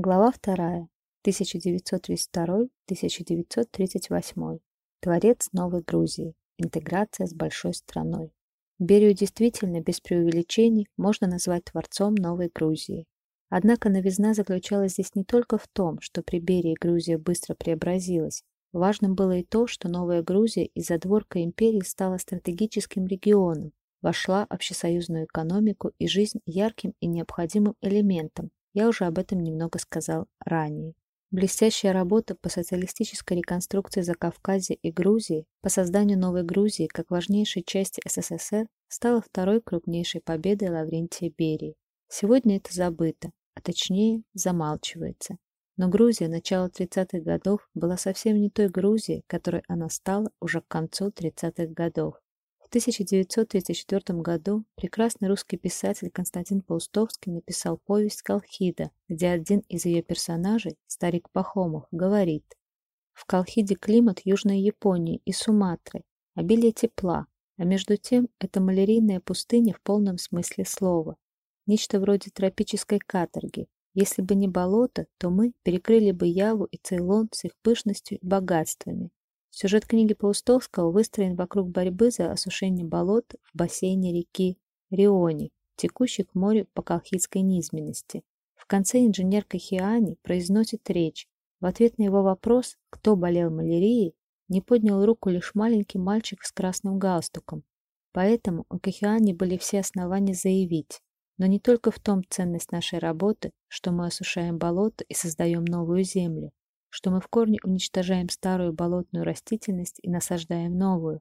Глава 2. 1932-1938. Творец Новой Грузии. Интеграция с большой страной. Берию действительно, без преувеличений, можно назвать творцом Новой Грузии. Однако новизна заключалась здесь не только в том, что при Берии Грузия быстро преобразилась. Важным было и то, что Новая Грузия из задворка империи стала стратегическим регионом, вошла в общесоюзную экономику и жизнь ярким и необходимым элементом, я уже об этом немного сказал ранее. Блестящая работа по социалистической реконструкции Закавказья и Грузии, по созданию Новой Грузии как важнейшей части СССР, стала второй крупнейшей победой Лаврентия Берии. Сегодня это забыто, а точнее замалчивается. Но Грузия начала 30-х годов была совсем не той Грузией, которой она стала уже к концу 30-х годов. В 1934 году прекрасный русский писатель Константин Паустовский написал повесть «Колхида», где один из ее персонажей, старик Пахомов, говорит «В Колхиде климат Южной Японии и Суматры, обилие тепла, а между тем это малярийная пустыня в полном смысле слова. Нечто вроде тропической каторги. Если бы не болото, то мы перекрыли бы Яву и Цейлон с их пышностью и богатствами. Сюжет книги Паустовского выстроен вокруг борьбы за осушение болот в бассейне реки Риони, текущей к морю по Колхидской низменности. В конце инженер Кахиани произносит речь. В ответ на его вопрос, кто болел малярией, не поднял руку лишь маленький мальчик с красным галстуком. Поэтому у Кахиани были все основания заявить, но не только в том ценность нашей работы, что мы осушаем болото и создаем новую землю, что мы в корне уничтожаем старую болотную растительность и насаждаем новую.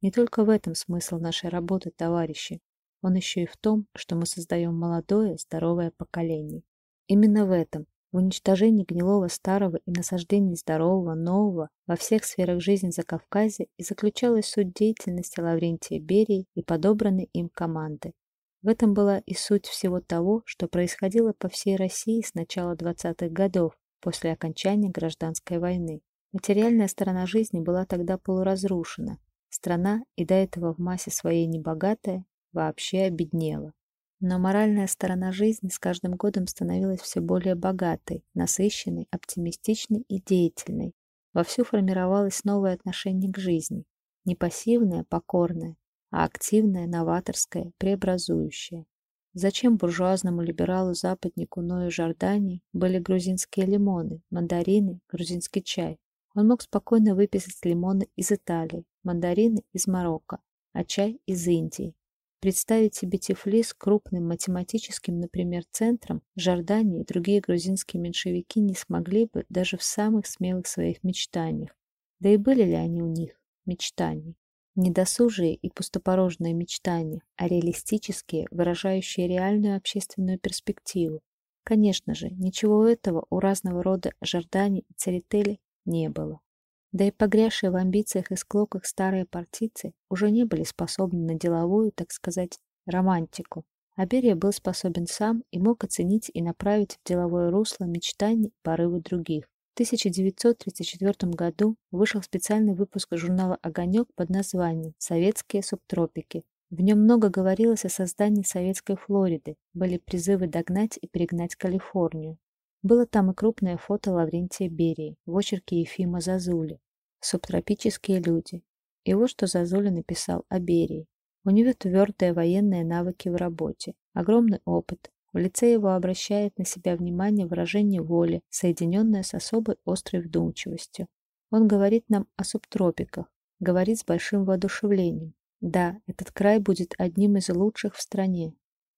Не только в этом смысл нашей работы, товарищи. Он еще и в том, что мы создаем молодое, здоровое поколение. Именно в этом, в уничтожении гнилого старого и насаждении здорового, нового во всех сферах жизни Закавказья и заключалась суть деятельности Лаврентия Берии и подобранной им команды. В этом была и суть всего того, что происходило по всей России с начала 20-х годов, после окончания гражданской войны. Материальная сторона жизни была тогда полуразрушена. Страна, и до этого в массе своей небогатая, вообще обеднела. Но моральная сторона жизни с каждым годом становилась все более богатой, насыщенной, оптимистичной и деятельной. Вовсю формировалось новое отношение к жизни. Не пассивное, покорное, а активное, новаторское, преобразующее. Зачем буржуазному либералу-западнику Ною Жордани были грузинские лимоны, мандарины, грузинский чай? Он мог спокойно выписать лимоны из Италии, мандарины из Марокко, а чай из Индии. Представить себе Тифлис крупным математическим, например, центром Жордании и другие грузинские меньшевики не смогли бы даже в самых смелых своих мечтаниях. Да и были ли они у них, мечтания? Недосужие и пустопорожные мечтания, а реалистические, выражающие реальную общественную перспективу. Конечно же, ничего этого у разного рода Жордани и Церетели не было. Да и погрязшие в амбициях и склоках старые партийцы уже не были способны на деловую, так сказать, романтику. А Берия был способен сам и мог оценить и направить в деловое русло мечтания и порывы других. 1934 году вышел специальный выпуск журнала «Огонек» под названием «Советские субтропики». В нем много говорилось о создании советской Флориды, были призывы догнать и перегнать Калифорнию. Было там и крупное фото Лаврентия Берии в очерке Ефима Зазули «Субтропические люди». И вот что Зазуля написал о Берии. У него твердые военные навыки в работе, огромный опыт, в лице его обращает на себя внимание выражение воли, соединенное с особой острой вдумчивостью. Он говорит нам о субтропиках, говорит с большим воодушевлением. Да, этот край будет одним из лучших в стране.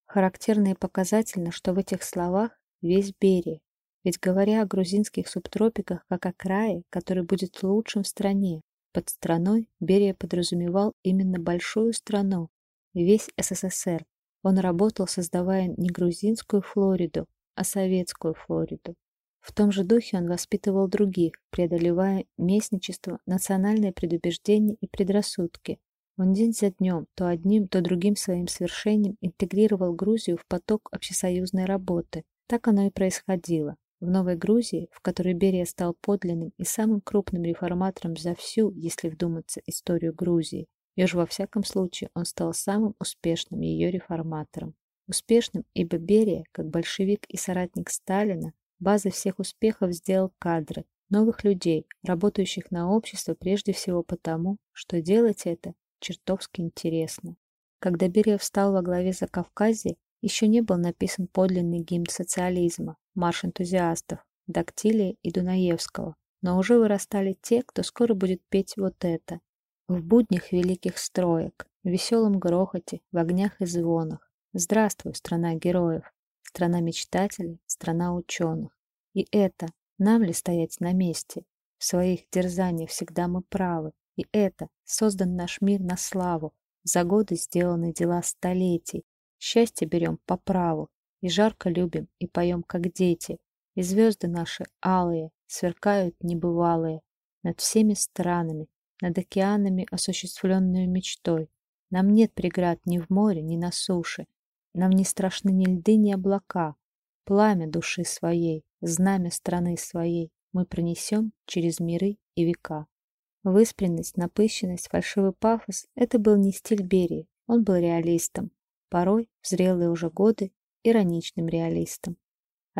Характерно и показательно, что в этих словах весь Берия. Ведь говоря о грузинских субтропиках как о крае, который будет лучшим в стране, под страной Берия подразумевал именно большую страну, весь СССР, он работал, создавая не грузинскую Флориду, а советскую Флориду. В том же духе он воспитывал других, преодолевая местничество, национальные предубеждения и предрассудки. Он день за днем, то одним, то другим своим свершением интегрировал Грузию в поток общесоюзной работы. Так оно и происходило. В Новой Грузии, в которой Берия стал подлинным и самым крупным реформатором за всю, если вдуматься, историю Грузии, и уж во всяком случае он стал самым успешным ее реформатором. Успешным, ибо Берия, как большевик и соратник Сталина, Базой всех успехов сделал кадры, новых людей, работающих на общество прежде всего потому, что делать это чертовски интересно. Когда Берия встал во главе Закавказья, еще не был написан подлинный гимн социализма, марш энтузиастов, Дактилия и Дунаевского, но уже вырастали те, кто скоро будет петь вот это. В буднях великих строек, в веселом грохоте, в огнях и звонах. Здравствуй, страна героев, страна мечтателей, страна ученых. И это, нам ли стоять на месте? В своих дерзаниях всегда мы правы. И это, создан наш мир на славу, за годы сделаны дела столетий. Счастье берем по праву, и жарко любим, и поем, как дети. И звезды наши алые, сверкают небывалые, над всеми странами, над океанами, осуществленную мечтой. Нам нет преград ни в море, ни на суше. Нам не страшны ни льды, ни облака. Пламя души своей, знамя страны своей мы пронесем через миры и века. Выспренность, напыщенность, фальшивый пафос — это был не стиль Берии, он был реалистом, порой, в зрелые уже годы, ироничным реалистом.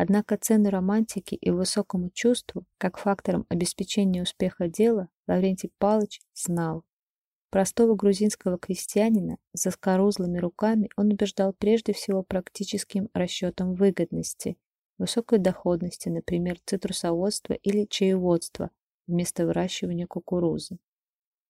Однако цену романтики и высокому чувству, как фактором обеспечения успеха дела, Лаврентий Палыч знал. Простого грузинского крестьянина с заскорузлыми руками он убеждал прежде всего практическим расчетом выгодности, высокой доходности, например, цитрусоводства или чаеводства, вместо выращивания кукурузы.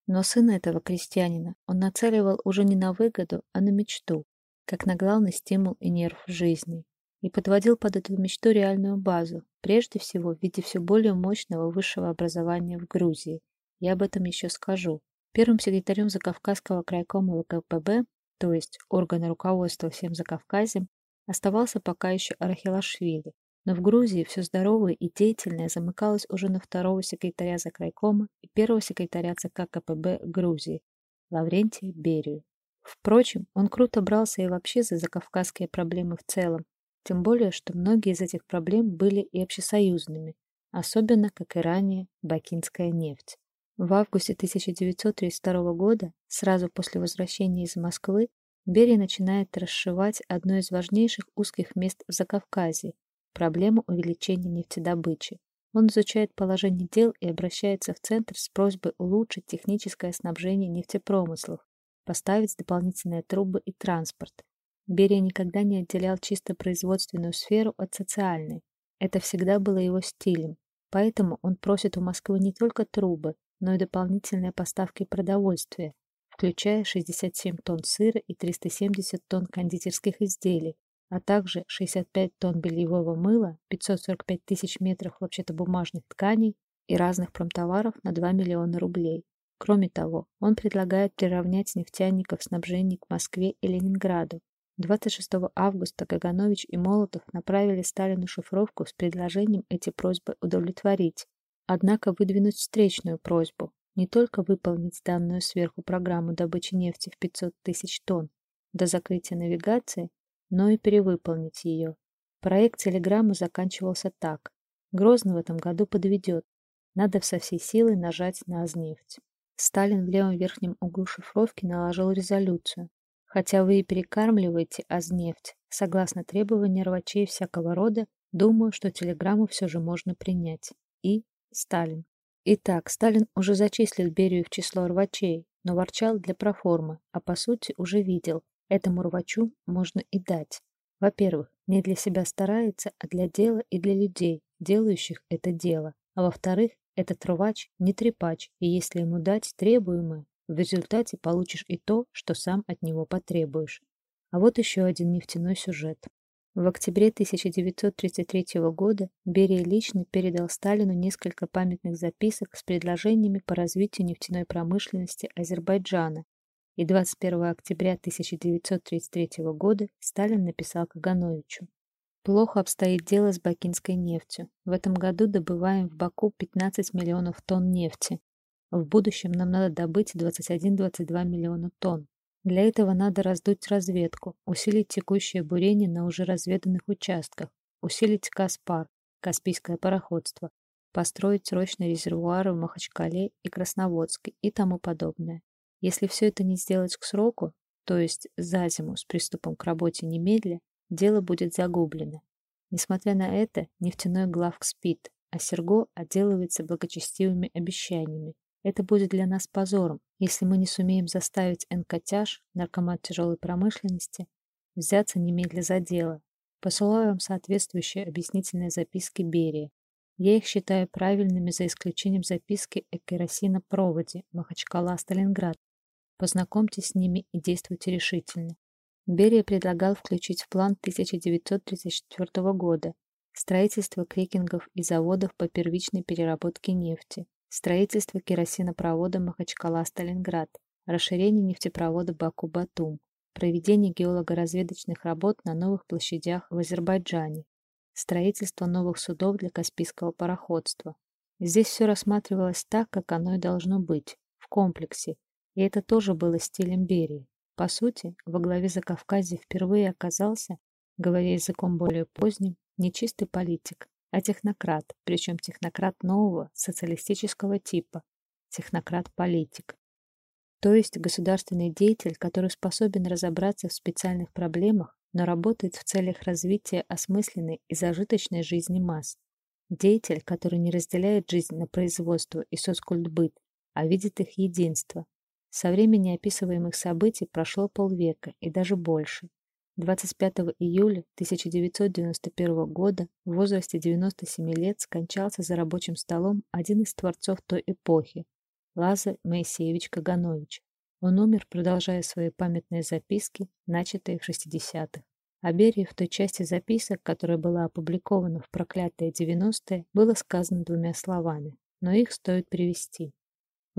Но сына этого крестьянина он нацеливал уже не на выгоду, а на мечту, как на главный стимул и нерв жизни, и подводил под эту мечту реальную базу, прежде всего в виде все более мощного высшего образования в Грузии. Я об этом еще скажу. Первым секретарем Закавказского крайкома ВКПБ, то есть органа руководства всем Закавказьем, оставался пока еще Арахилашвили, но в Грузии все здоровое и деятельное замыкалось уже на второго секретаря Закрайкома и первого секретаря ЦК КПБ Грузии Лаврентия Берию. Впрочем, он круто брался и вообще за закавказские проблемы в целом, тем более, что многие из этих проблем были и общесоюзными, особенно, как и ранее, бакинская нефть. В августе 1932 года, сразу после возвращения из Москвы, Берия начинает расшивать одно из важнейших узких мест в Закавказье проблему увеличения нефтедобычи. Он изучает положение дел и обращается в Центр с просьбой улучшить техническое снабжение нефтепромыслов, поставить дополнительные трубы и транспорт. Берия никогда не отделял чисто производственную сферу от социальной. Это всегда было его стилем. Поэтому он просит у Москвы не только трубы, но и дополнительные поставки продовольствия, включая 67 тонн сыра и 370 тонн кондитерских изделий, а также 65 тонн бельевого мыла, 545 тысяч метров хлопчатобумажных тканей и разных промтоваров на 2 миллиона рублей. Кроме того, он предлагает приравнять нефтяников снабжений к Москве и Ленинграду. 26 августа Каганович и Молотов направили Сталину шифровку с предложением эти просьбы удовлетворить. Однако выдвинуть встречную просьбу не только выполнить данную сверху программу добычи нефти в 500 тысяч тонн до закрытия навигации, но и перевыполнить ее. Проект телеграммы заканчивался так. Грозный в этом году подведет. Надо со всей силы нажать на Азнефть. Сталин в левом верхнем углу шифровки наложил резолюцию. Хотя вы и перекармливаете Азнефть, согласно требованиям рвачей всякого рода, думаю, что телеграмму все же можно принять. И Сталин. Итак, Сталин уже зачислил Берию в число рвачей, но ворчал для проформы, а по сути уже видел, Этому рвачу можно и дать. Во-первых, не для себя старается, а для дела и для людей, делающих это дело. А во-вторых, этот рвач не трепач, и если ему дать требуемое, в результате получишь и то, что сам от него потребуешь. А вот еще один нефтяной сюжет. В октябре 1933 года Берия лично передал Сталину несколько памятных записок с предложениями по развитию нефтяной промышленности Азербайджана и 21 октября 1933 года Сталин написал Кагановичу. Плохо обстоит дело с бакинской нефтью. В этом году добываем в Баку 15 миллионов тонн нефти. В будущем нам надо добыть 21-22 миллиона тонн. Для этого надо раздуть разведку, усилить текущее бурение на уже разведанных участках, усилить Каспар, Каспийское пароходство, построить срочные резервуары в Махачкале и Красноводске и тому подобное. Если все это не сделать к сроку, то есть за зиму с приступом к работе немедля, дело будет загублено. Несмотря на это, нефтяной главк спит, а Серго отделывается благочестивыми обещаниями. Это будет для нас позором, если мы не сумеем заставить НКТЯЖ, наркомат тяжелой промышленности, взяться немедля за дело. Посылаю вам соответствующие объяснительные записки Берии. Я их считаю правильными за исключением записки о керосинопроводе Махачкала-Сталинград. Познакомьтесь с ними и действуйте решительно. Берия предлагал включить в план 1934 года строительство крекингов и заводов по первичной переработке нефти, строительство керосинопровода Махачкала-Сталинград, расширение нефтепровода Баку-Батум, проведение геолого-разведочных работ на новых площадях в Азербайджане, строительство новых судов для Каспийского пароходства. Здесь все рассматривалось так, как оно и должно быть, в комплексе, и это тоже было стилем Берии. По сути, во главе Закавказья впервые оказался, говоря языком более поздним, не чистый политик, а технократ, причем технократ нового социалистического типа, технократ-политик. То есть государственный деятель, который способен разобраться в специальных проблемах, но работает в целях развития осмысленной и зажиточной жизни масс. Деятель, который не разделяет жизнь на производство и соцкультбыт, а видит их единство, со времени описываемых событий прошло полвека и даже больше. 25 июля 1991 года в возрасте 97 лет скончался за рабочим столом один из творцов той эпохи – Лазарь Моисеевич Каганович. Он умер, продолжая свои памятные записки, начатые в 60-х. О Берии в той части записок, которая была опубликована в проклятые 90-е, было сказано двумя словами, но их стоит привести.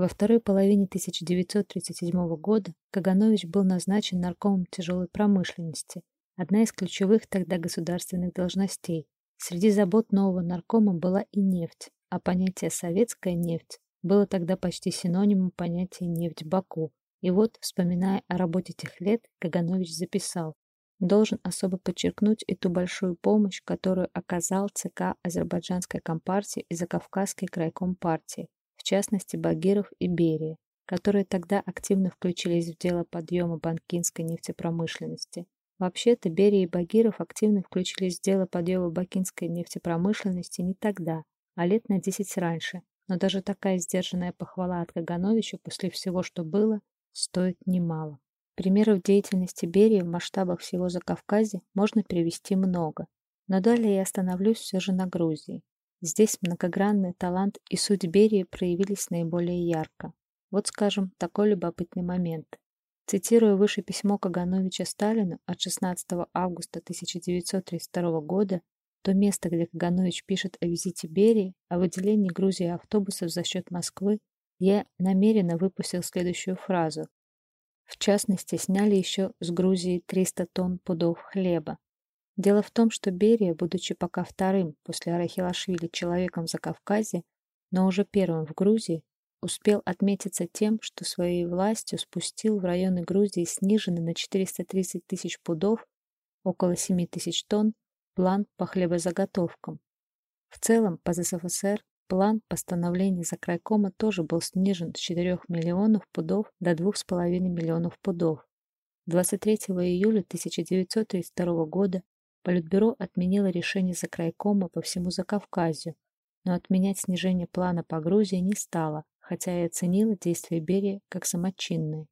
Во второй половине 1937 года Каганович был назначен наркомом тяжелой промышленности, одна из ключевых тогда государственных должностей. Среди забот нового наркома была и нефть, а понятие «советская нефть» было тогда почти синонимом понятия «нефть Баку». И вот, вспоминая о работе тех лет, Каганович записал «Должен особо подчеркнуть и ту большую помощь, которую оказал ЦК Азербайджанской компартии и Закавказский крайком партии, в частности Багиров и Берия, которые тогда активно включились в дело подъема банкинской нефтепромышленности. Вообще-то Берия и Багиров активно включились в дело подъема бакинской нефтепромышленности не тогда, а лет на 10 раньше, но даже такая сдержанная похвала от Кагановича после всего, что было, стоит немало. Примеров деятельности Берии в масштабах всего Закавказья можно привести много, но далее я остановлюсь все же на Грузии. Здесь многогранный талант и суть Берии проявились наиболее ярко. Вот, скажем, такой любопытный момент. Цитируя выше письмо Кагановича Сталину от 16 августа 1932 года, то место, где Каганович пишет о визите Берии, о выделении Грузии автобусов за счет Москвы, я намеренно выпустил следующую фразу. В частности, сняли еще с Грузии 300 тонн пудов хлеба, Дело в том, что Берия, будучи пока вторым после Арахилашвили человеком за Кавказе, но уже первым в Грузии, успел отметиться тем, что своей властью спустил в районы Грузии сниженный на 430 тысяч пудов, около 7 тысяч тонн, план по хлебозаготовкам. В целом, по ЗСФСР, план постановления за крайкома тоже был снижен с 4 миллионов пудов до 2,5 миллионов пудов. 23 июля 1932 года Политбюро отменило решение Закрайкома по всему Закавказью, но отменять снижение плана по Грузии не стало, хотя и оценило действия Берии как самочинные.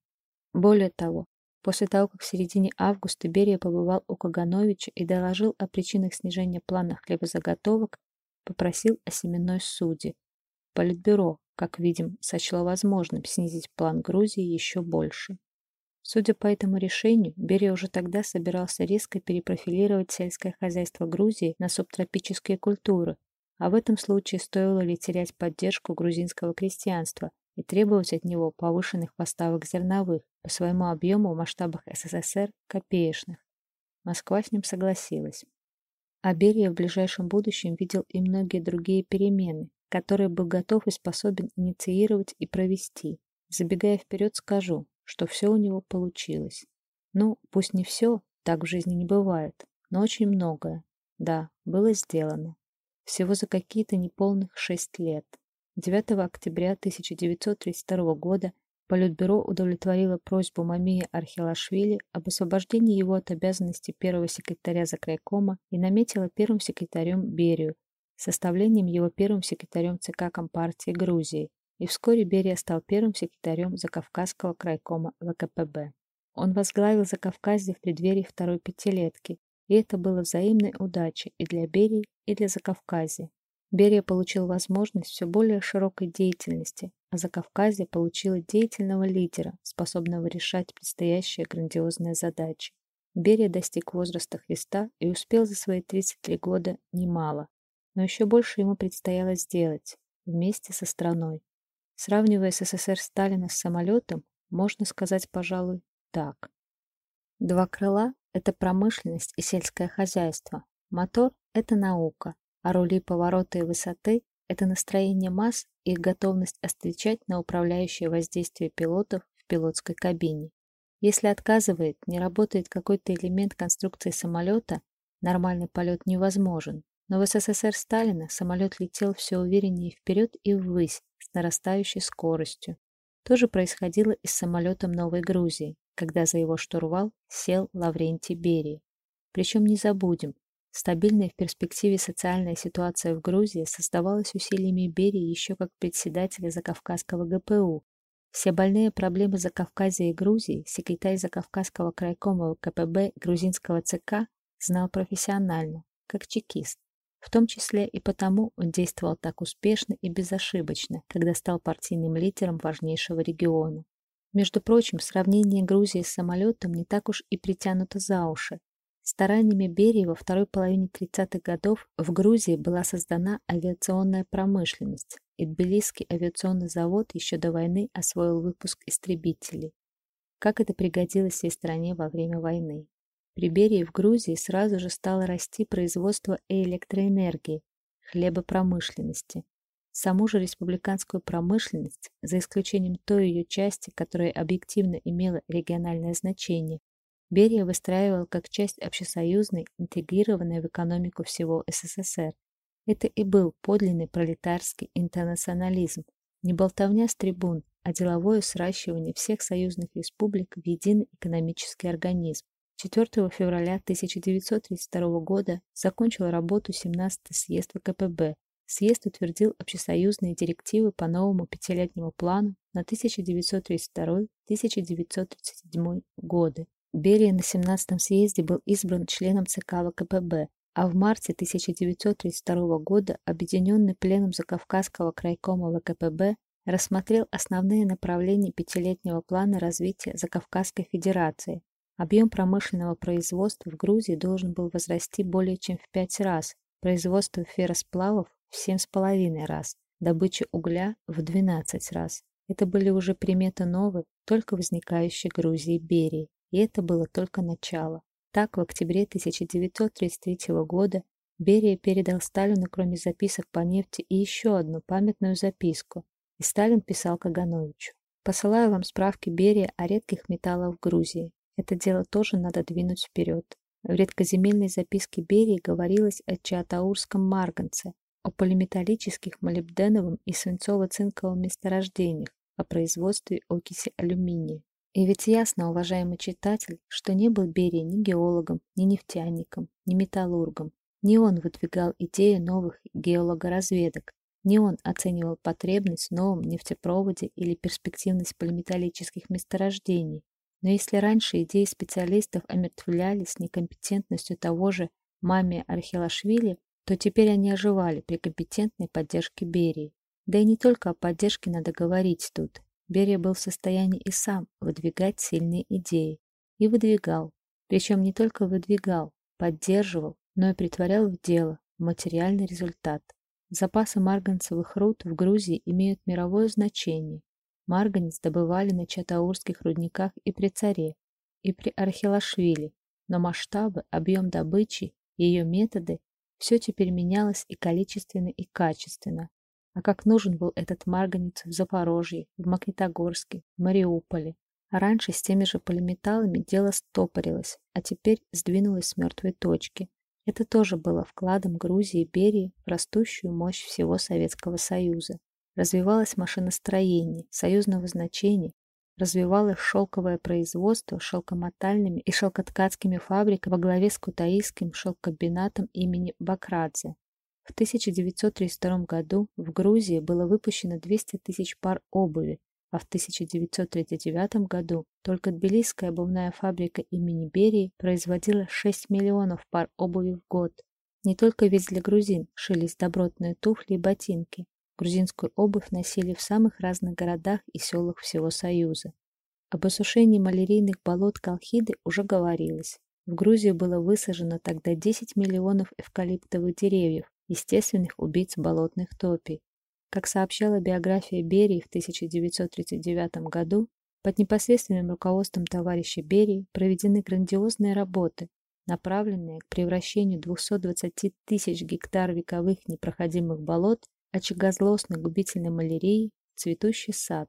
Более того, после того, как в середине августа Берия побывал у Кагановича и доложил о причинах снижения плана хлебозаготовок, попросил о семенной суде. Политбюро, как видим, сочло возможным снизить план Грузии еще больше. Судя по этому решению, Берия уже тогда собирался резко перепрофилировать сельское хозяйство Грузии на субтропические культуры, а в этом случае стоило ли терять поддержку грузинского крестьянства и требовать от него повышенных поставок зерновых по своему объему в масштабах СССР копеечных. Москва с ним согласилась. А Берия в ближайшем будущем видел и многие другие перемены, которые был готов и способен инициировать и провести. Забегая вперед, скажу, что все у него получилось. Ну, пусть не все, так в жизни не бывает, но очень многое, да, было сделано. Всего за какие-то неполных шесть лет. 9 октября 1932 года Политбюро удовлетворило просьбу Мамии Архилашвили об освобождении его от обязанности первого секретаря Закрайкома и наметило первым секретарем Берию, составлением его первым секретарем ЦК Компартии Грузии, и вскоре Берия стал первым секретарем Закавказского крайкома ВКПБ. Он возглавил Закавказье в преддверии второй пятилетки, и это было взаимной удачей и для Берии, и для Закавказья. Берия получил возможность все более широкой деятельности, а Закавказье получило деятельного лидера, способного решать предстоящие грандиозные задачи. Берия достиг возраста Христа и успел за свои 33 года немало, но еще больше ему предстояло сделать вместе со страной. Сравнивая СССР Сталина с самолетом, можно сказать, пожалуй, так. Два крыла – это промышленность и сельское хозяйство. Мотор – это наука, а рули поворота и высоты – это настроение масс и их готовность встречать на управляющее воздействие пилотов в пилотской кабине. Если отказывает, не работает какой-то элемент конструкции самолета, нормальный полет невозможен. Но в СССР Сталина самолет летел все увереннее вперед и ввысь с нарастающей скоростью. То же происходило и с самолетом Новой Грузии, когда за его штурвал сел Лаврентий Берия. Причем не забудем, Стабильная в перспективе социальная ситуация в Грузии создавалась усилиями Берии еще как председателя Закавказского ГПУ. Все больные проблемы Закавказья и Грузии секретарь Закавказского крайкома КПБ грузинского ЦК знал профессионально, как чекист. В том числе и потому он действовал так успешно и безошибочно, когда стал партийным лидером важнейшего региона. Между прочим, сравнение Грузии с самолетом не так уж и притянуто за уши. Стараниями Берии во второй половине 30-х годов в Грузии была создана авиационная промышленность, и Тбилисский авиационный завод еще до войны освоил выпуск истребителей. Как это пригодилось всей стране во время войны. При Берии в Грузии сразу же стало расти производство электроэнергии, хлебопромышленности. Саму же республиканскую промышленность, за исключением той ее части, которая объективно имела региональное значение, Берия выстраивал как часть общесоюзной, интегрированной в экономику всего СССР. Это и был подлинный пролетарский интернационализм, не болтовня с трибун, а деловое сращивание всех союзных республик в единый экономический организм. 4 февраля 1932 года закончил работу 17-й съезд ВКПБ. Съезд утвердил общесоюзные директивы по новому пятилетнему плану на 1932-1937 годы. Берия на 17-м съезде был избран членом ЦК ВКПБ, а в марте 1932 года Объединенный пленум Закавказского крайкома ВКПБ рассмотрел основные направления пятилетнего плана развития Закавказской Федерации. Объем промышленного производства в Грузии должен был возрасти более чем в пять раз, производство ферросплавов в семь с половиной раз, добыча угля в 12 раз. Это были уже приметы новой, только возникающей Грузии Берии. И это было только начало. Так, в октябре 1933 года Берия передал Сталину, кроме записок по нефти, и еще одну памятную записку. И Сталин писал Кагановичу. «Посылаю вам справки Берия о редких металлах в Грузии. Это дело тоже надо двинуть вперед». В редкоземельной записке Берии говорилось о Чиатаурском марганце, о полиметаллических молибденовом и свинцово-цинковом месторождениях, о производстве окиси алюминия. И ведь ясно, уважаемый читатель, что не был Берия ни геологом, ни нефтяником, ни металлургом. Не он выдвигал идею новых геологоразведок, не он оценивал потребность в новом нефтепроводе или перспективность полиметаллических месторождений. Но если раньше идеи специалистов омертвлялись некомпетентностью того же Мами Архилашвили, то теперь они оживали при компетентной поддержке Берии. Да и не только о поддержке надо говорить тут. Берия был в состоянии и сам выдвигать сильные идеи. И выдвигал. Причем не только выдвигал, поддерживал, но и притворял в дело, в материальный результат. Запасы марганцевых руд в Грузии имеют мировое значение. Марганец добывали на чатаурских рудниках и при царе, и при Архилашвили, но масштабы, объем добычи, ее методы – все теперь менялось и количественно, и качественно. А как нужен был этот марганец в Запорожье, в Магнитогорске, в Мариуполе. А раньше с теми же полиметаллами дело стопорилось, а теперь сдвинулось с мертвой точки. Это тоже было вкладом Грузии и Берии в растущую мощь всего Советского Союза. Развивалось машиностроение, союзного значения, развивалось шелковое производство шелкомотальными и шелкоткацкими фабриками во главе с Кутаисским шелкомбинатом имени Бакрадзе. В 1932 году в Грузии было выпущено 200 тысяч пар обуви, а в 1939 году только Тбилисская обувная фабрика имени Берии производила 6 миллионов пар обуви в год. Не только ведь для грузин шились добротные туфли и ботинки. Грузинскую обувь носили в самых разных городах и селах всего Союза. Об осушении малярийных болот Колхиды уже говорилось. В Грузии было высажено тогда 10 миллионов эвкалиптовых деревьев, естественных убийц болотных топий. Как сообщала биография Берии в 1939 году, под непосредственным руководством товарища Берии проведены грандиозные работы, направленные к превращению 220 тысяч гектар вековых непроходимых болот очагозлостной губительной малярии цветущий сад.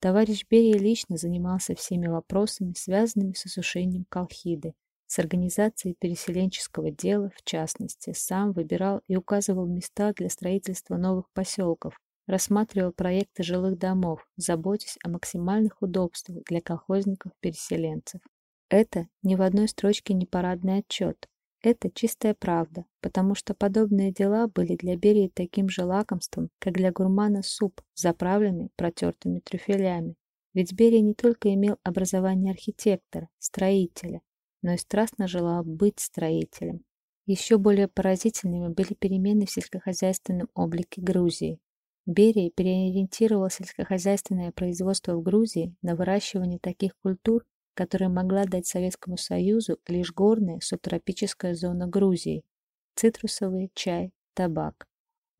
Товарищ Берия лично занимался всеми вопросами, связанными с осушением Колхиды, с организацией переселенческого дела, в частности, сам выбирал и указывал места для строительства новых поселков, рассматривал проекты жилых домов, заботясь о максимальных удобствах для колхозников-переселенцев. Это ни в одной строчке не парадный отчет. Это чистая правда, потому что подобные дела были для Берии таким же лакомством, как для гурмана суп, заправленный протертыми трюфелями. Ведь Берия не только имел образование архитектора, строителя, но и страстно желал быть строителем. Еще более поразительными были перемены в сельскохозяйственном облике Грузии. Берия переориентировал сельскохозяйственное производство в Грузии на выращивание таких культур, которые могла дать Советскому Союзу лишь горная субтропическая зона Грузии – цитрусовый, чай, табак.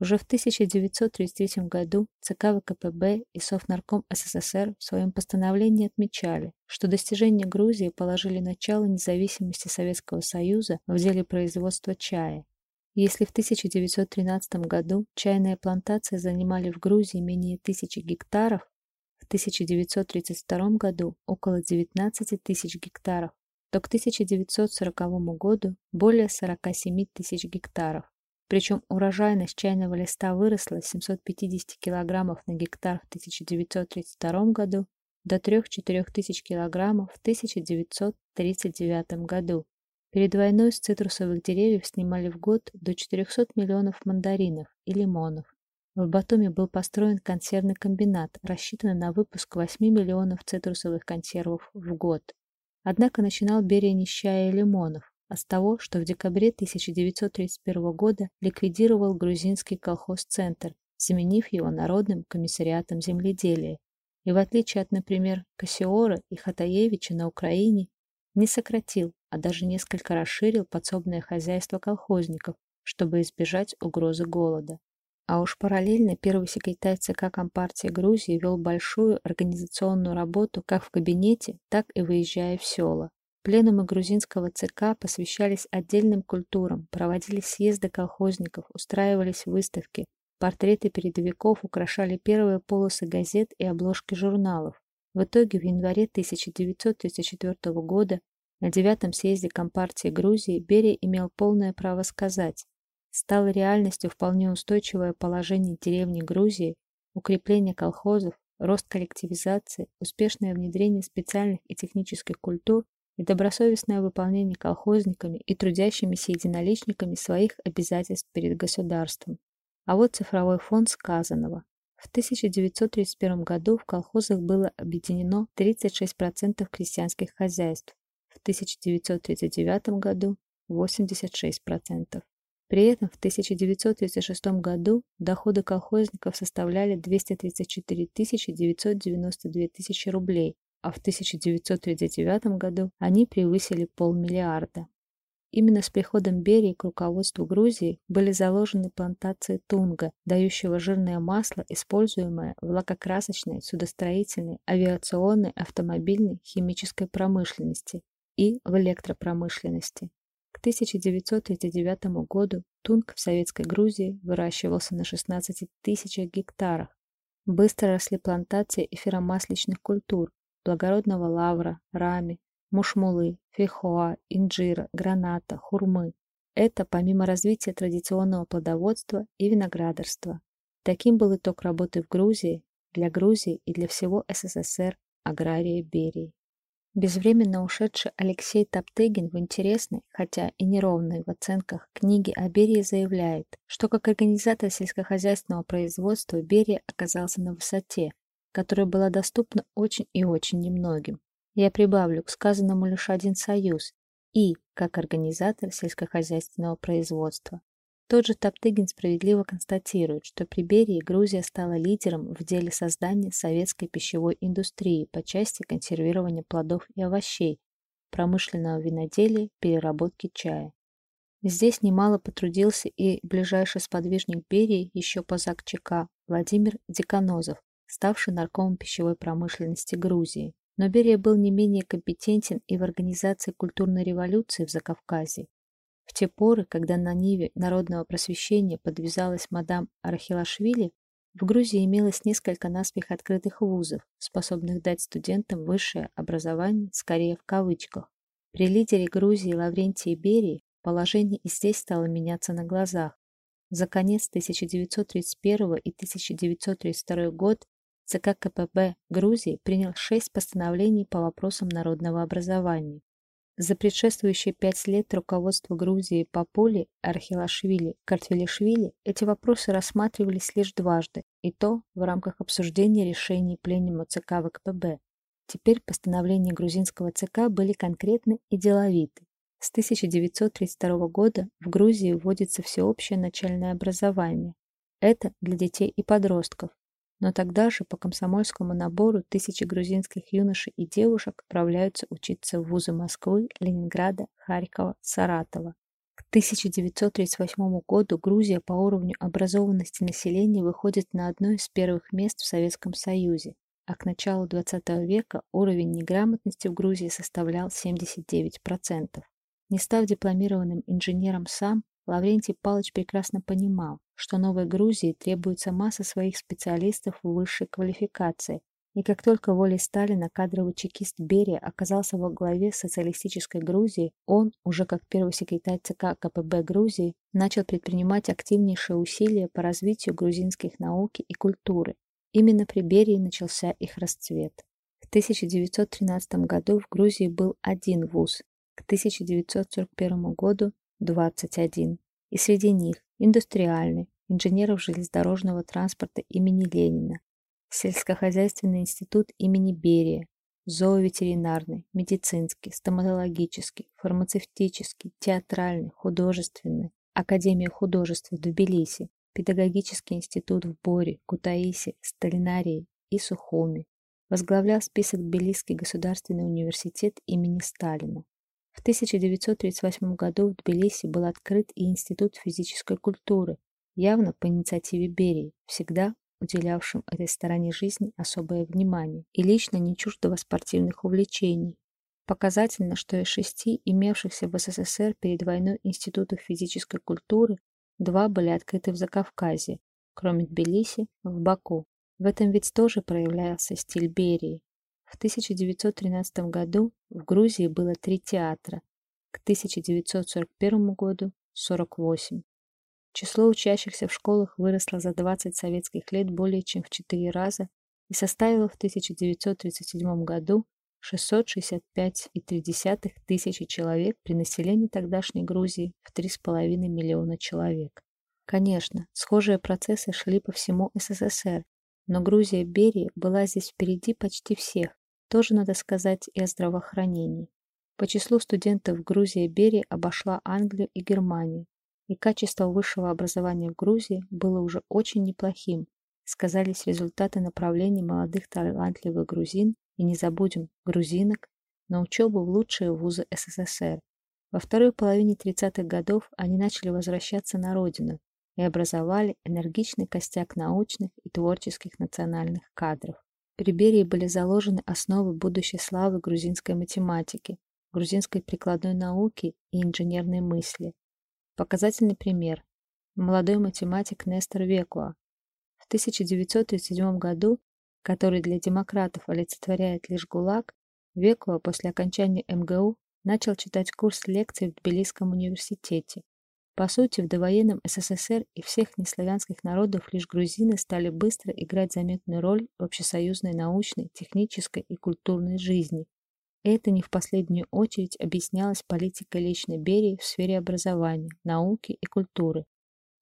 Уже в 1933 году ЦК ВКПБ и Совнарком СССР в своем постановлении отмечали, что достижения Грузии положили начало независимости Советского Союза в деле производства чая. Если в 1913 году чайные плантации занимали в Грузии менее тысячи гектаров, в 1932 году около 19 тысяч гектаров, то к 1940 году более 47 тысяч гектаров. Причем урожайность чайного листа выросла с 750 кг на гектар в 1932 году до 3-4 тысяч кг в 1939 году. Перед войной с цитрусовых деревьев снимали в год до 400 миллионов мандаринов и лимонов. В Батуми был построен консервный комбинат, рассчитанный на выпуск 8 миллионов цитрусовых консервов в год. Однако начинал Берия не лимонов, а с того, что в декабре 1931 года ликвидировал грузинский колхоз-центр, заменив его Народным комиссариатом земледелия. И в отличие от, например, Кассиора и Хатаевича на Украине, не сократил, а даже несколько расширил подсобное хозяйство колхозников, чтобы избежать угрозы голода. А уж параллельно первый секретарь ЦК Компартии Грузии вел большую организационную работу как в кабинете, так и выезжая в села. Пленумы грузинского ЦК посвящались отдельным культурам, проводились съезды колхозников, устраивались выставки, портреты передовиков украшали первые полосы газет и обложки журналов. В итоге в январе 1934 года на девятом съезде Компартии Грузии Берия имел полное право сказать стало реальностью вполне устойчивое положение деревни Грузии, укрепление колхозов, рост коллективизации, успешное внедрение специальных и технических культур и добросовестное выполнение колхозниками и трудящимися единоличниками своих обязательств перед государством. А вот цифровой фонд сказанного. В 1931 году в колхозах было объединено 36% крестьянских хозяйств, в 1939 году 86%. При этом в 1936 году доходы колхозников составляли 234 992 тысячи рублей, а в 1939 году они превысили полмиллиарда. Именно с приходом Берии к руководству Грузии были заложены плантации тунга, дающего жирное масло, используемое в лакокрасочной, судостроительной, авиационной, автомобильной, химической промышленности и в электропромышленности. К 1939 году тунг в Советской Грузии выращивался на 16 тысячах гектарах. Быстро росли плантации эфиромасличных культур, благородного лавра, рами, мушмулы, фейхоа, инжира, граната, хурмы. Это помимо развития традиционного плодоводства и виноградарства. Таким был итог работы в Грузии, для Грузии и для всего СССР агрария Берии. Безвременно ушедший Алексей Топтыгин в интересной, хотя и неровной в оценках книги о Берии заявляет, что как организатор сельскохозяйственного производства Берия оказался на высоте, которая была доступна очень и очень немногим. Я прибавлю к сказанному лишь один союз и как организатор сельскохозяйственного производства. Тот же Топтыгин справедливо констатирует, что при Берии Грузия стала лидером в деле создания советской пищевой индустрии по части консервирования плодов и овощей, промышленного виноделия, переработки чая. Здесь немало потрудился и ближайший сподвижник Берии еще по ЧК Владимир Деканозов, ставший наркомом пищевой промышленности Грузии. Но Берия был не менее компетентен и в организации культурной революции в Закавказье, в те поры, когда на Ниве народного просвещения подвязалась мадам Архилашвили, в Грузии имелось несколько наспех открытых вузов, способных дать студентам высшее образование, скорее в кавычках. При лидере Грузии Лаврентии Берии положение и здесь стало меняться на глазах. За конец 1931 и 1932 год ЦК КПБ Грузии принял шесть постановлений по вопросам народного образования. За предшествующие пять лет руководство Грузии Папули, Архилашвили, Картвелишвили эти вопросы рассматривались лишь дважды, и то в рамках обсуждения решений Пленума ЦК ВКПБ. Теперь постановления грузинского ЦК были конкретны и деловиты. С 1932 года в Грузии вводится всеобщее начальное образование. Это для детей и подростков, но тогда же по комсомольскому набору тысячи грузинских юношей и девушек отправляются учиться в вузы Москвы, Ленинграда, Харькова, Саратова. К 1938 году Грузия по уровню образованности населения выходит на одно из первых мест в Советском Союзе, а к началу XX века уровень неграмотности в Грузии составлял 79%. Не став дипломированным инженером сам, Лаврентий Павлович прекрасно понимал, что новой Грузии требуется масса своих специалистов высшей квалификации, и как только волей Сталина кадровый чекист Берия оказался во главе социалистической Грузии, он, уже как первый секретарь ЦК КПБ Грузии, начал предпринимать активнейшие усилия по развитию грузинских науки и культуры. Именно при Берии начался их расцвет. В 1913 году в Грузии был один вуз, к 1941 году 21. И среди них индустриальный, инженеров железнодорожного транспорта имени Ленина, сельскохозяйственный институт имени Берия, зооветеринарный, медицинский, стоматологический, фармацевтический, театральный, художественный, Академия художеств в Тбилиси, педагогический институт в Боре, Кутаиси, Сталинарии и Сухуми. Возглавлял список Тбилисский государственный университет имени Сталина. В 1938 году в Тбилиси был открыт и Институт физической культуры, явно по инициативе Берии, всегда уделявшим этой стороне жизни особое внимание и лично не чуждого спортивных увлечений. Показательно, что из шести имевшихся в СССР перед войной институтов физической культуры два были открыты в Закавказье, кроме Тбилиси, в Баку. В этом ведь тоже проявлялся стиль Берии. В 1913 году в Грузии было три театра, к 1941 году – 48. Число учащихся в школах выросло за 20 советских лет более чем в 4 раза и составило в 1937 году 665,3 тысячи человек при населении тогдашней Грузии в 3,5 миллиона человек. Конечно, схожие процессы шли по всему СССР, но Грузия Берии была здесь впереди почти всех, тоже надо сказать и о здравоохранении. По числу студентов Грузия Бери обошла Англию и Германию, и качество высшего образования в Грузии было уже очень неплохим, сказались результаты направления молодых талантливых грузин, и не забудем грузинок, на учебу в лучшие вузы СССР. Во второй половине 30-х годов они начали возвращаться на родину и образовали энергичный костяк научных и творческих национальных кадров. При Берии были заложены основы будущей славы грузинской математики, грузинской прикладной науки и инженерной мысли. Показательный пример. Молодой математик Нестор Векуа. В 1937 году, который для демократов олицетворяет лишь ГУЛАГ, Векуа после окончания МГУ начал читать курс лекций в Тбилисском университете. По сути, в довоенном СССР и всех неславянских народов лишь грузины стали быстро играть заметную роль в общесоюзной научной, технической и культурной жизни. Это не в последнюю очередь объяснялось политикой личной Берии в сфере образования, науки и культуры.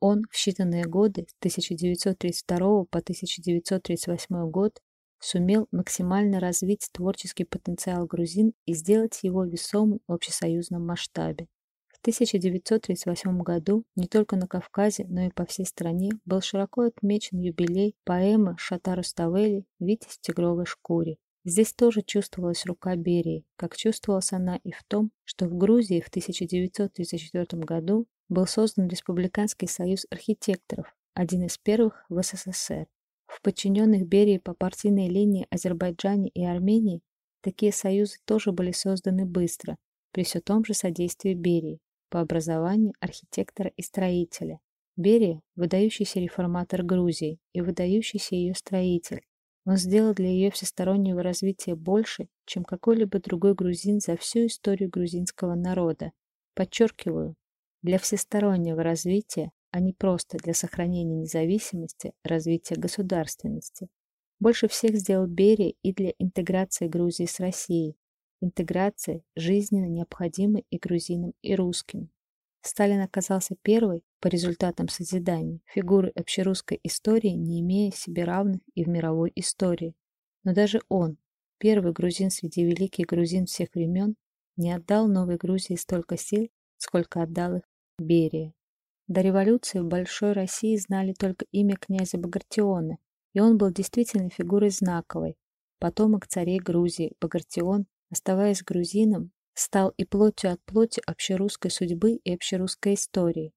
Он в считанные годы с 1932 по 1938 год сумел максимально развить творческий потенциал грузин и сделать его весомым в общесоюзном масштабе. 1938 году не только на Кавказе, но и по всей стране был широко отмечен юбилей поэмы Шатару Ставели «Витязь в тигровой шкуре». Здесь тоже чувствовалась рука Берии, как чувствовалась она и в том, что в Грузии в 1934 году был создан Республиканский союз архитекторов, один из первых в СССР. В подчиненных Берии по партийной линии Азербайджане и Армении такие союзы тоже были созданы быстро, при все том же содействии Берии по образованию архитектора и строителя. Берия – выдающийся реформатор Грузии и выдающийся ее строитель. Он сделал для ее всестороннего развития больше, чем какой-либо другой грузин за всю историю грузинского народа. Подчеркиваю, для всестороннего развития, а не просто для сохранения независимости, развития государственности. Больше всех сделал Берия и для интеграции Грузии с Россией, интеграции жизненно необходимой и грузинам, и русским. Сталин оказался первой, по результатам созидания, фигурой общерусской истории, не имея себе равных и в мировой истории. Но даже он, первый грузин среди великих грузин всех времен, не отдал Новой Грузии столько сил, сколько отдал их Берия. До революции в Большой России знали только имя князя Багратиона, и он был действительно фигурой знаковой. Потомок царей Грузии Багратион оставаясь грузином, стал и плотью от плоти общерусской судьбы и общерусской истории.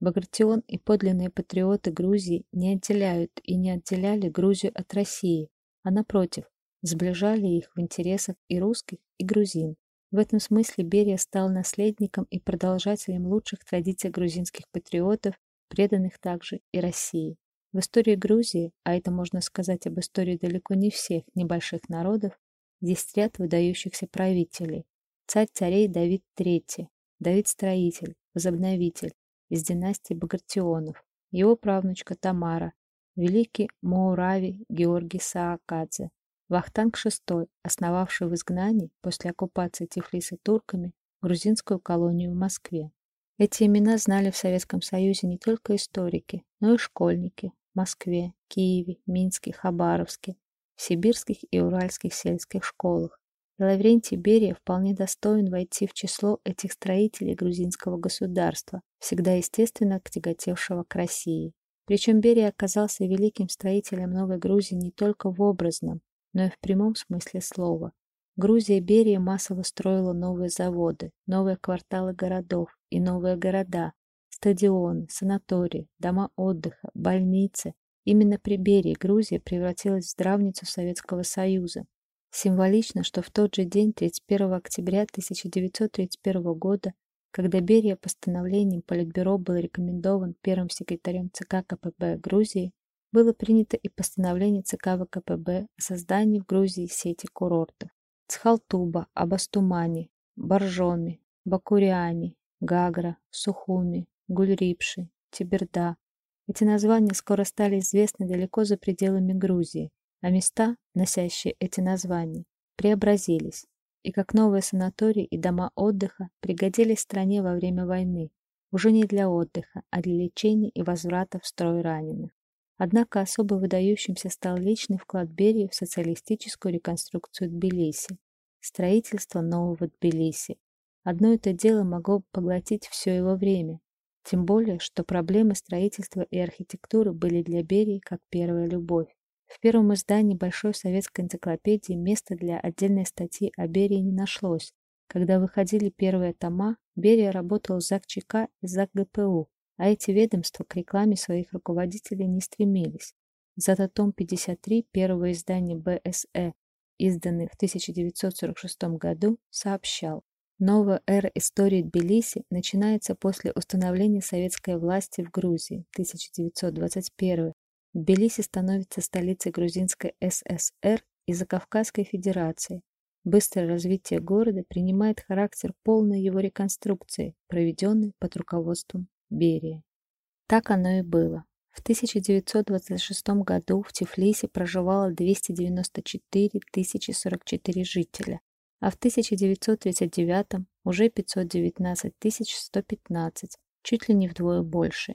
Багратион и подлинные патриоты Грузии не отделяют и не отделяли Грузию от России, а напротив, сближали их в интересах и русских, и грузин. В этом смысле Берия стал наследником и продолжателем лучших традиций грузинских патриотов, преданных также и России. В истории Грузии, а это можно сказать об истории далеко не всех небольших народов, есть ряд выдающихся правителей. Царь царей Давид III, Давид Строитель, Возобновитель из династии Багратионов, его правнучка Тамара, великий Моурави Георгий Саакадзе, Вахтанг VI, основавший в изгнании после оккупации Тифлиса турками грузинскую колонию в Москве. Эти имена знали в Советском Союзе не только историки, но и школьники в Москве, Киеве, Минске, Хабаровске, сибирских и уральских сельских школах. И Лаврентий Берия вполне достоин войти в число этих строителей грузинского государства, всегда естественно тяготевшего к России. Причем Берия оказался великим строителем Новой Грузии не только в образном, но и в прямом смысле слова. Грузия Берия массово строила новые заводы, новые кварталы городов и новые города, стадионы, санатории, дома отдыха, больницы, Именно при Берии Грузия превратилась в здравницу Советского Союза. Символично, что в тот же день, 31 октября 1931 года, когда Берия постановлением Политбюро был рекомендован первым секретарем ЦК КПБ Грузии, было принято и постановление ЦК ВКПБ о создании в Грузии сети курортов. Цхалтуба, Абастумани, Боржоми, Бакуриани, Гагра, Сухуми, Гульрипши, Тиберда, эти названия скоро стали известны далеко за пределами Грузии, а места, носящие эти названия, преобразились, и как новые санатории и дома отдыха пригодились стране во время войны, уже не для отдыха, а для лечения и возврата в строй раненых. Однако особо выдающимся стал личный вклад Берии в социалистическую реконструкцию Тбилиси, строительство нового Тбилиси. Одно это дело могло поглотить все его время, тем более, что проблемы строительства и архитектуры были для Берии как первая любовь. В первом издании Большой советской энциклопедии места для отдельной статьи о Берии не нашлось. Когда выходили первые тома, Берия работал в ЗАГ-ЧК и ЗАГ-ГПУ, а эти ведомства к рекламе своих руководителей не стремились. Зато том 53 первого издания БСЭ, изданный в 1946 году, сообщал, Новая эра истории Тбилиси начинается после установления советской власти в Грузии 1921. Тбилиси становится столицей Грузинской ССР и Закавказской Федерации. Быстрое развитие города принимает характер полной его реконструкции, проведенной под руководством Берия. Так оно и было. В 1926 году в Тифлисе проживало 294 044 жителя, а в 1939 уже 519 115, чуть ли не вдвое больше.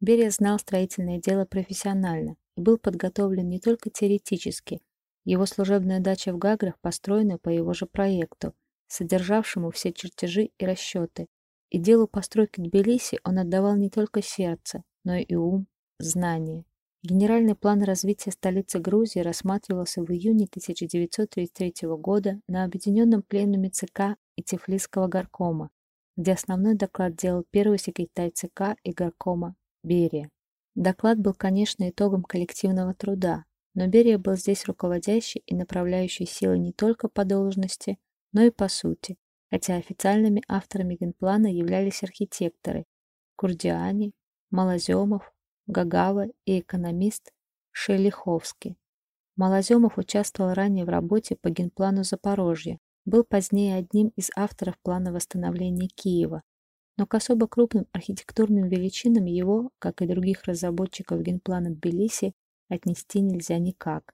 Берия знал строительное дело профессионально и был подготовлен не только теоретически. Его служебная дача в Гаграх построена по его же проекту, содержавшему все чертежи и расчеты. И делу постройки Тбилиси он отдавал не только сердце, но и ум, знания. Генеральный план развития столицы Грузии рассматривался в июне 1933 года на объединенном пленуме ЦК и Тифлисского горкома, где основной доклад делал первый секретарь ЦК и горкома Берия. Доклад был, конечно, итогом коллективного труда, но Берия был здесь руководящей и направляющей силой не только по должности, но и по сути, хотя официальными авторами генплана являлись архитекторы Курдиани, Малоземов, Гагава и экономист Шелиховский. Малоземов участвовал ранее в работе по генплану Запорожья, был позднее одним из авторов плана восстановления Киева, но к особо крупным архитектурным величинам его, как и других разработчиков генплана Тбилиси, отнести нельзя никак.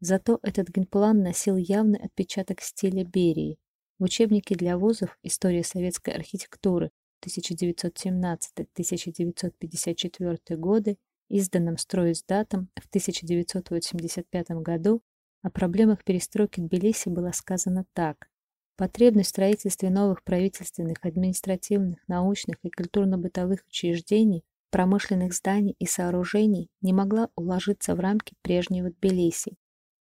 Зато этот генплан носил явный отпечаток стиля Берии. В учебнике для вузов «История советской архитектуры» 1917-1954 годы, изданном стройиздатом в 1985 году, о проблемах перестройки Тбилиси было сказано так. Потребность в строительстве новых правительственных, административных, научных и культурно-бытовых учреждений, промышленных зданий и сооружений не могла уложиться в рамки прежнего Тбилиси.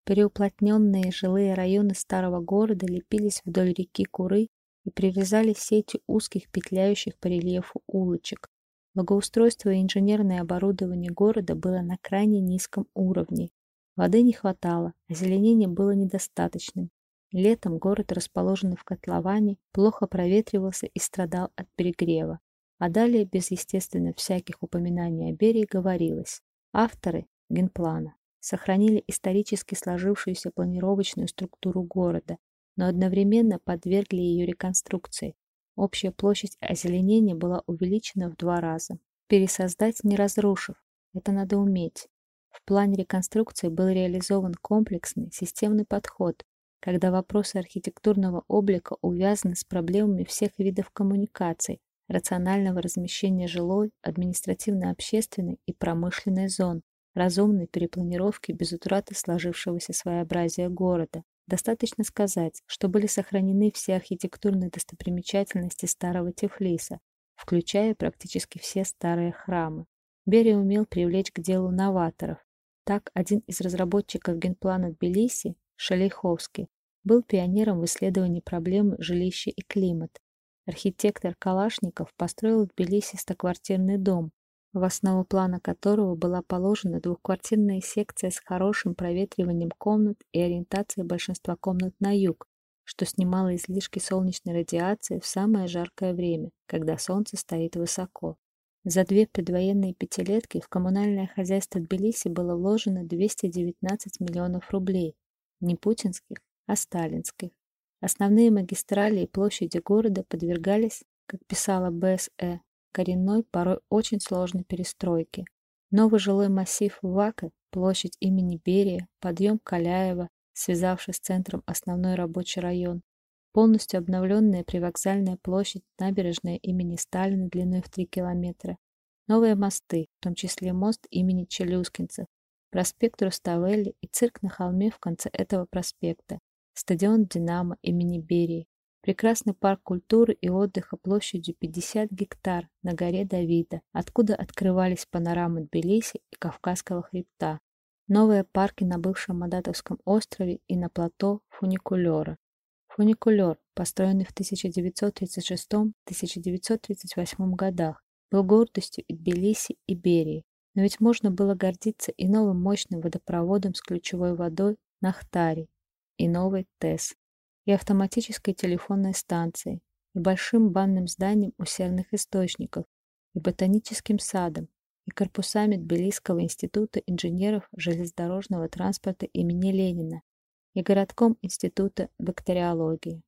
Переуплотненные жилые районы старого города лепились вдоль реки Куры и прирезались сетью узких петляющих по рельефу улочек. Благоустройство и инженерное оборудование города было на крайне низком уровне. Воды не хватало, озеленения было недостаточным. Летом город, расположенный в котловане, плохо проветривался и страдал от перегрева. А далее, без естественно всяких упоминаний о Берии, говорилось. Авторы генплана сохранили исторически сложившуюся планировочную структуру города, но одновременно подвергли ее реконструкции. Общая площадь озеленения была увеличена в два раза. Пересоздать не разрушив. Это надо уметь. В плане реконструкции был реализован комплексный, системный подход, когда вопросы архитектурного облика увязаны с проблемами всех видов коммуникаций, рационального размещения жилой, административно-общественной и промышленной зон, разумной перепланировки без утраты сложившегося своеобразия города, Достаточно сказать, что были сохранены все архитектурные достопримечательности старого Тифлиса, включая практически все старые храмы. Берия умел привлечь к делу новаторов. Так, один из разработчиков генплана Тбилиси, Шалейховский, был пионером в исследовании проблемы жилища и климат. Архитектор Калашников построил в Тбилиси стоквартирный дом, в основу плана которого была положена двухквартирная секция с хорошим проветриванием комнат и ориентацией большинства комнат на юг, что снимало излишки солнечной радиации в самое жаркое время, когда солнце стоит высоко. За две предвоенные пятилетки в коммунальное хозяйство Тбилиси было вложено 219 миллионов рублей, не путинских, а сталинских. Основные магистрали и площади города подвергались, как писала БСЭ, коренной, порой очень сложной перестройки. Новый жилой массив Вака, площадь имени Берия, подъем Каляева, связавший с центром основной рабочий район, полностью обновленная привокзальная площадь, набережная имени Сталина длиной в 3 километра, новые мосты, в том числе мост имени Челюскинцев, проспект Руставели и цирк на холме в конце этого проспекта, стадион «Динамо» имени Берии, Прекрасный парк культуры и отдыха площадью 50 гектар на горе Давида, откуда открывались панорамы Тбилиси и Кавказского хребта. Новые парки на бывшем Мадатовском острове и на плато Фуникулера. Фуникулер, построенный в 1936-1938 годах, был гордостью и Тбилиси, и Берии. Но ведь можно было гордиться и новым мощным водопроводом с ключевой водой Нахтари, и новой ТЭС и автоматической телефонной станцией, и большим банным зданием усердных источников, и ботаническим садом, и корпусами Тбилисского института инженеров железнодорожного транспорта имени Ленина, и городком Института бактериологии.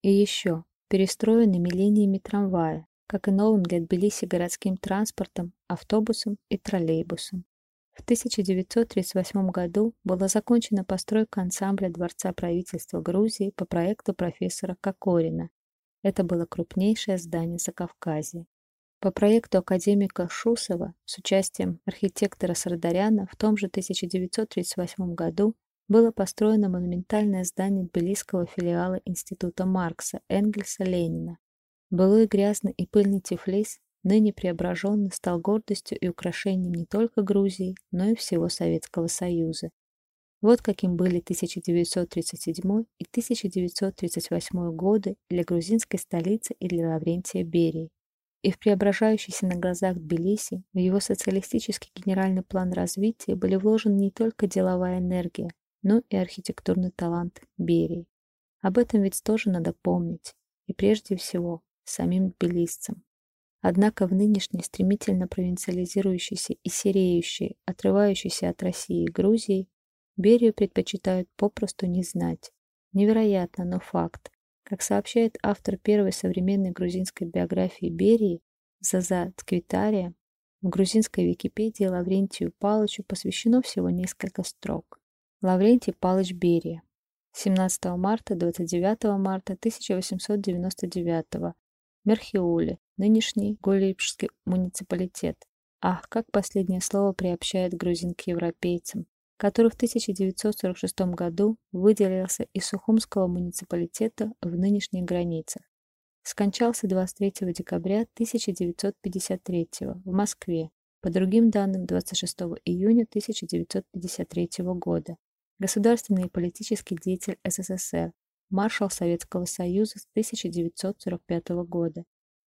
И еще перестроенными линиями трамвая, как и новым для Тбилиси городским транспортом, автобусом и троллейбусом. В 1938 году была закончена постройка ансамбля Дворца правительства Грузии по проекту профессора Кокорина. Это было крупнейшее здание Закавказья. По проекту академика Шусова с участием архитектора Сардаряна в том же 1938 году было построено монументальное здание тбилисского филиала Института Маркса, Энгельса, Ленина. Былой грязный и пыльный Тифлис ныне преображенный стал гордостью и украшением не только Грузии, но и всего Советского Союза. Вот каким были 1937 и 1938 годы для грузинской столицы и для Лаврентия Берии. И в преображающийся на глазах Тбилиси, в его социалистический генеральный план развития были вложены не только деловая энергия, но и архитектурный талант Берии. Об этом ведь тоже надо помнить, и прежде всего самим тбилисцам. Однако в нынешней стремительно провинциализирующейся и сереющей, отрывающейся от России Грузии, Берию предпочитают попросту не знать. Невероятно, но факт. Как сообщает автор первой современной грузинской биографии Берии, Заза Тквитария, в грузинской Википедии Лаврентию Палычу посвящено всего несколько строк. Лаврентий Палыч Берия. 17 марта 29 марта 1899 Мерхиуле, нынешний Гулипшский муниципалитет. Ах, как последнее слово приобщает грузин к европейцам, который в 1946 году выделился из Сухумского муниципалитета в нынешних границах. Скончался 23 декабря 1953 в Москве, по другим данным 26 июня 1953 года. Государственный и политический деятель СССР, маршал Советского Союза с 1945 года,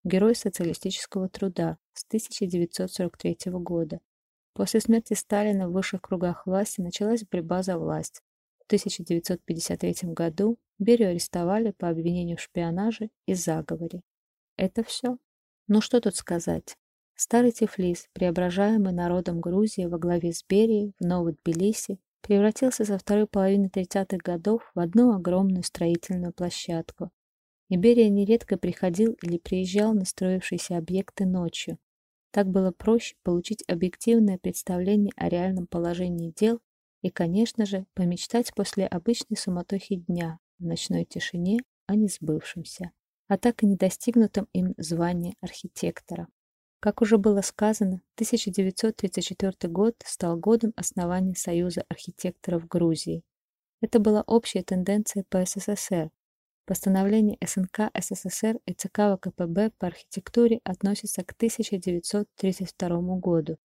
герой социалистического труда с 1943 года. После смерти Сталина в высших кругах власти началась борьба за власть. В 1953 году Берию арестовали по обвинению в шпионаже и заговоре. Это все. Ну что тут сказать? Старый Тифлис, преображаемый народом Грузии во главе с Берией в Новый Тбилиси, превратился со второй половины 30-х годов в одну огромную строительную площадку. Иберия нередко приходил или приезжал на строившиеся объекты ночью. Так было проще получить объективное представление о реальном положении дел и, конечно же, помечтать после обычной суматохи дня в ночной тишине о несбывшемся, а так и недостигнутом им звании архитектора. Как уже было сказано, 1934 год стал годом основания Союза архитекторов Грузии. Это была общая тенденция по СССР. Постановление СНК СССР и ЦК ВКПБ по архитектуре относятся к 1932 году.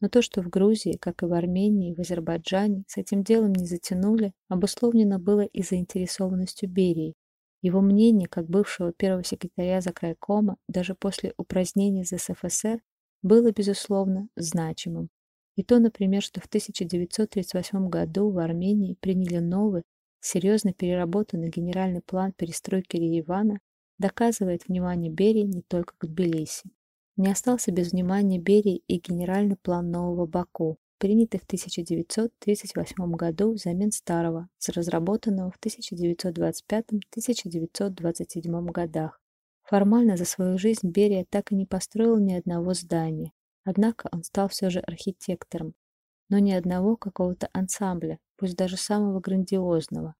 Но то, что в Грузии, как и в Армении в Азербайджане, с этим делом не затянули, обусловлено было и заинтересованностью Берии, его мнение, как бывшего первого секретаря Закрайкома, даже после упразднения ЗСФСР, было, безусловно, значимым. И то, например, что в 1938 году в Армении приняли новый, серьезно переработанный генеральный план перестройки Еревана, доказывает внимание Берии не только к Тбилиси. Не остался без внимания Берии и генеральный план нового Баку, принятый в 1938 году взамен старого, разработанного в 1925-1927 годах. Формально за свою жизнь Берия так и не построил ни одного здания, однако он стал все же архитектором, но ни одного какого-то ансамбля, пусть даже самого грандиозного,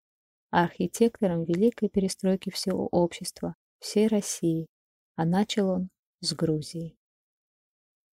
а архитектором великой перестройки всего общества, всей России, а начал он с Грузии.